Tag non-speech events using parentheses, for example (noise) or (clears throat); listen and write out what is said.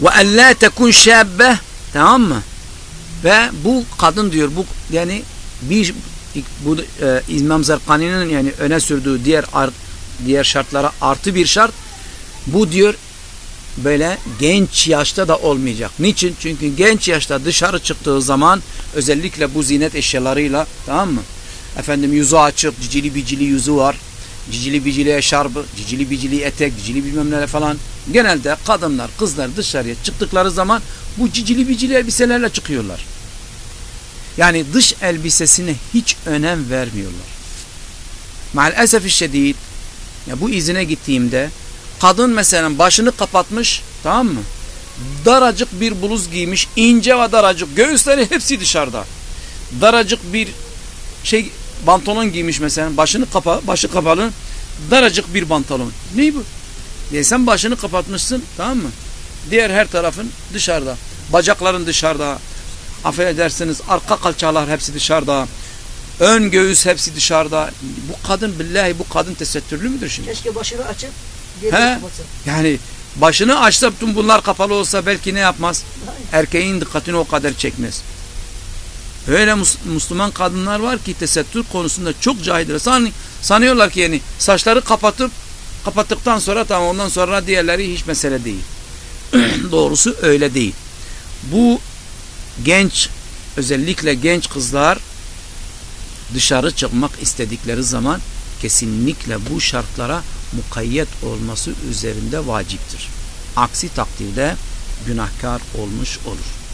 Ve en tekun şabbe tamam mı? Ve bu kadın diyor bu yani bir bu e, İmam Zerkani'nin yani öne sürdüğü diğer art, diğer şartlara artı bir şart bu diyor böyle genç yaşta da olmayacak. Niçin? Çünkü genç yaşta dışarı çıktığı zaman özellikle bu zinet eşyalarıyla tamam mı? Efendim yüzü açık, cicili bicili yüzü var. Cicili bicili eşarbı, cicili bicili etek, cicili bilmem neler falan. Genelde kadınlar, kızlar dışarıya çıktıkları zaman bu cicili bicili elbiselerle çıkıyorlar. Yani dış elbisesine hiç önem vermiyorlar. Maalesef şiddet ya bu izine gittiğimde kadın mesela başını kapatmış tamam mı? Daracık bir bluz giymiş ince ve daracık göğüsleri hepsi dışarıda. Daracık bir şey pantolon giymiş mesela başını kapa başı kapalı daracık bir pantolon. Ne bu? Ya sen başını kapatmışsın tamam mı? Diğer her tarafın dışarıda. Bacakların dışarıda. Affedersiniz arka kalçalar hepsi dışarıda. Ön göğüs hepsi dışarıda. Bu kadın billahi bu kadın tesettürlü müdür şimdi? Keşke başını açıp He? kapatsa. Yani başını açsa tüm bunlar kapalı olsa belki ne yapmaz? Erkeğin dikkatini o kadar çekmez. Öyle Müslüman kadınlar var ki tesettür konusunda çok cahildir. San, sanıyorlar ki yani saçları kapatıp kapattıktan sonra tamam ondan sonra diğerleri hiç mesele değil. (clears throat) Doğrusu öyle değil. Bu genç özellikle genç kızlar dışarı çıkmak istedikleri zaman kesinlikle bu şartlara mukayyet olması üzerinde vaciptir. Aksi takdirde günahkar olmuş olur.